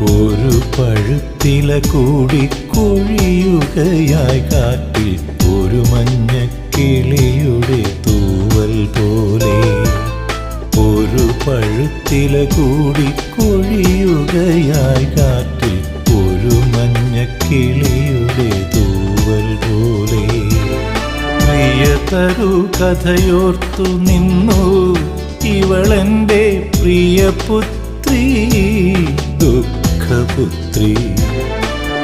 ഒരു പഴുത്തില കൂടി കൊഴിയുകയായി കാറ്റിൽ ഒരു മഞ്ഞ കിളിയുടെ തൂവൽ പോലെ. ഒരു പഴുത്തില കൂടി കൊഴിയുകയായി കാറ്റിൽ ഒരു മഞ്ഞ കിളിയുടെ തൂവൽ പോലെ. പ്രിയതരു കഥയോർത്തു നിന്നു ഇവളെന്റെ പ്രിയപുത്രി ദുഃഖപുത്രി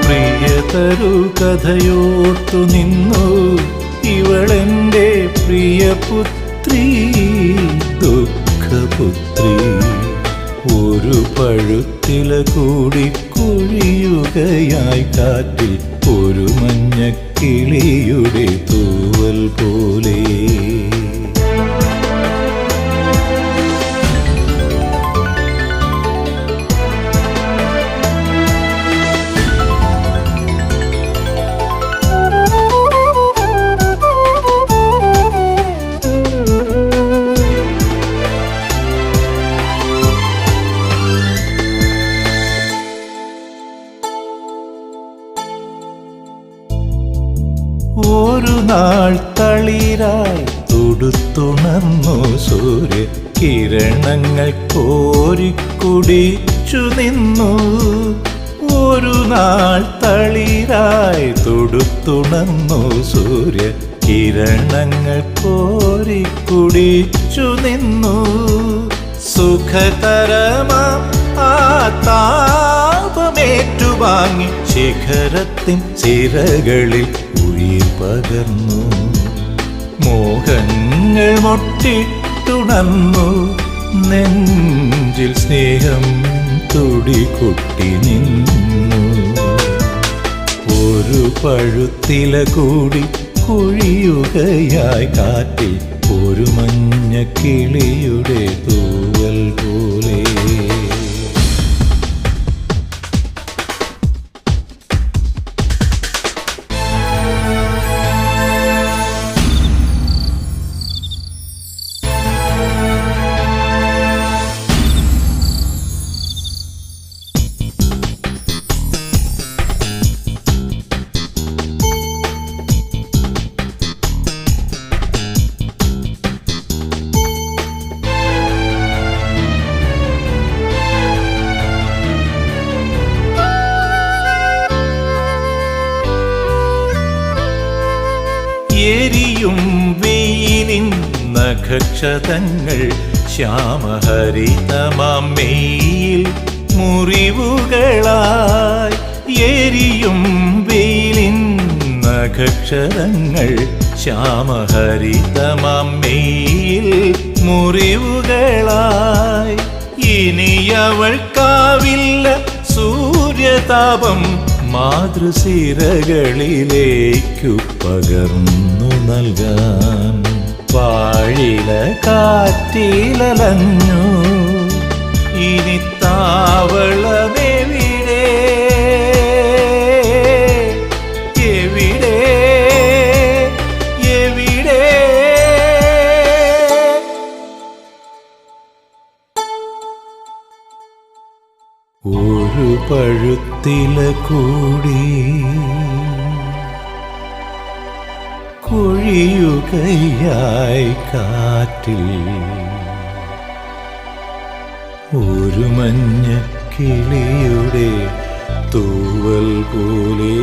പ്രിയതരു കഥയോർത്തു നിന്നു. ഇവളെന്റെ പ്രിയപുത്രി ദുഃഖപുത്രി ഒരു പഴുത്തില കൂടി കുഴിയുകയായി കാറ്റിൽ ഒരു മഞ്ഞ ഒരു നാൾ തളിരായി തൊടുത്തുണർന്നു സൂര്യ കിരണങ്ങൾ കോരിക്കുടിച്ചു നിന്നു. ഒരു നാൾ തളിരായി തൊടുത്തുണർന്നു സൂര്യ കിരണങ്ങൾ കോരിക്കുടിച്ചു നിന്നു. സുഖതരമാ ആ താപമേറ്റുവാങ്ങി ശിഖരത്തിൻ ചിറകളിൽ ഉയിർ പകർന്നു. മോഹങ്ങൾ മൊട്ടിട്ടുണർന്നു. നെഞ്ചിൽ സ്നേഹം തുടികൊട്ടി നിന്നു. ഒരു പഴുത്തില കൂടി കുഴിയുകയായി കാറ്റിൽ ഒരു മഞ്ഞ എരിയും വെയിലിൻ നഖക്ഷതങ്ങൾ ശ്യാമഹരിതമാം മുറിവുകളായി എരിയും വെയിലിൻ നഖക്ഷതങ്ങൾ ശ്യാമഹരിതമാം മെയ്യിൽ മുറിവുകളായി. ഇനിയവൾക്കാവില്ല സൂര്യതാപം മാതൃശിരകളിലേക്കു പകർന്നു നൽകാൻ പാഴില കാറ്റിലലഞ്ഞു. ഇനി താവളമെവിടെ ഒരു പഴുത്തില കൂടി കൊഴിയുകയായി കാറ്റിൽ ഒരു മഞ്ഞ കിളിയുടെ തൂവൽ പോലെ.